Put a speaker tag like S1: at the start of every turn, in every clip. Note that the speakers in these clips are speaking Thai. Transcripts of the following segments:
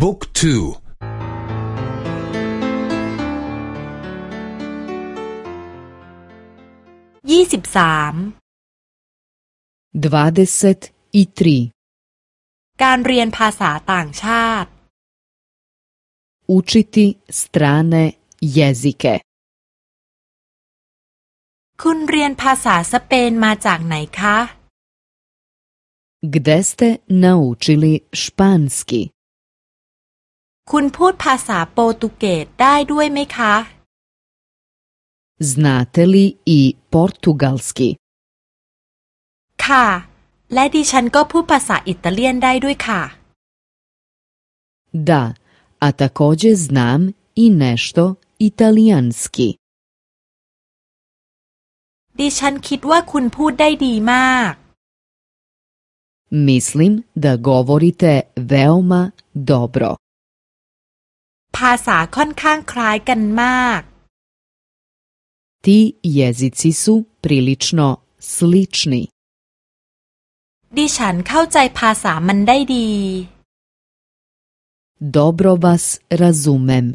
S1: บุ๊กทู
S2: ยี่สิบสาม
S3: dvadeset i tri
S2: การเรียนภาษาต่างชาติ
S3: učiti strane jezike
S2: คุณเรียนภาษาสเปนมาจากไหนคะ
S3: gde ste naučili španski
S2: คุณพูดภาษาโปรตุเกสได้ด้วยไหมคะ
S3: znate li i portugalski
S2: ค่ะ และดิฉันก็พูดภาษาอิตาเลียนได้ด้วยค่ะ
S3: da a također znam i nešto italijanski
S2: ดิฉันคิดว่าคุณพูดได้ดีมาก
S3: mislim da govorite veoma dobro
S2: ภาษาค่อนข้างคล้ายกันมาก
S3: ti jezici su prilično slični
S2: ดิฉันเข้าใจภาษามันได้ดี
S3: dobro vas razumem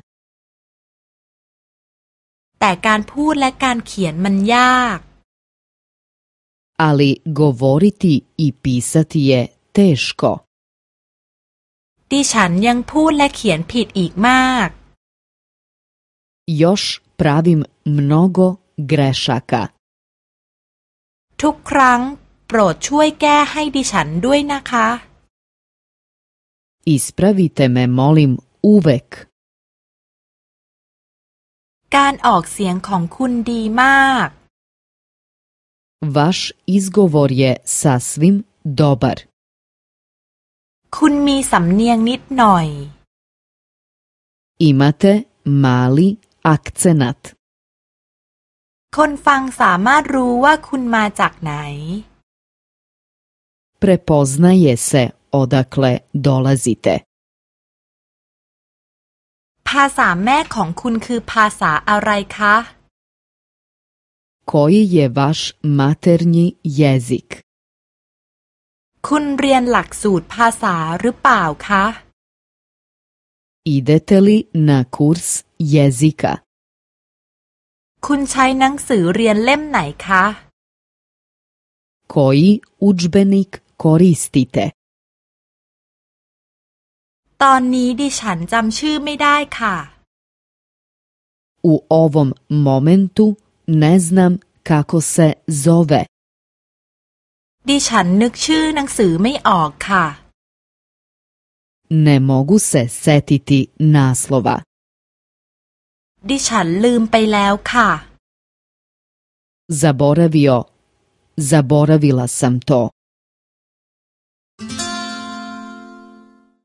S2: แต่การพูดและการเขียนมันยาก
S3: ali govoriti i pisati je teško
S2: ดิฉันยังพูดและเขียนผิดอีกมาก
S3: još pravim mnogo grešaka
S2: ทุกครั้ง โปรดช่วยแก้ให้ดิฉันด้วยนะคะ
S3: ispravite me molim uvek
S2: การออกเสียงของคุณดีมาก
S3: vaš izgovor je sasvim dobar
S2: คุณมีสำเนียงนิดหน่อย
S3: imate mali akcenat
S2: คนฟังสามารถรู้ว่าคุณมาจากไหน
S3: prepoznaje se odakle dolazite
S2: ภาษาแม่ของคุณคือภาษาอะไรคะ
S3: koji je vaš maternji jezik
S2: คุณเรียนหลักสูตรภาษาหรือเปล่าคะ
S3: idete li na kurs jezika
S2: คุณใช้หนังสือเรียนเล่มไหนคะ
S3: koji udžbenik koristite
S2: ตอนนี้ดิฉันจำชื่อไม่ได้ค่ะ
S3: u ovom momentu ne znam kako se zove
S2: ดิฉันนึกชื่อหนังสือไม่ออกค่ะ
S3: ne mogu se setiti naslova
S2: ดิฉันลืมไปแล้วค่ะ
S3: zaboravio zaboravila sam to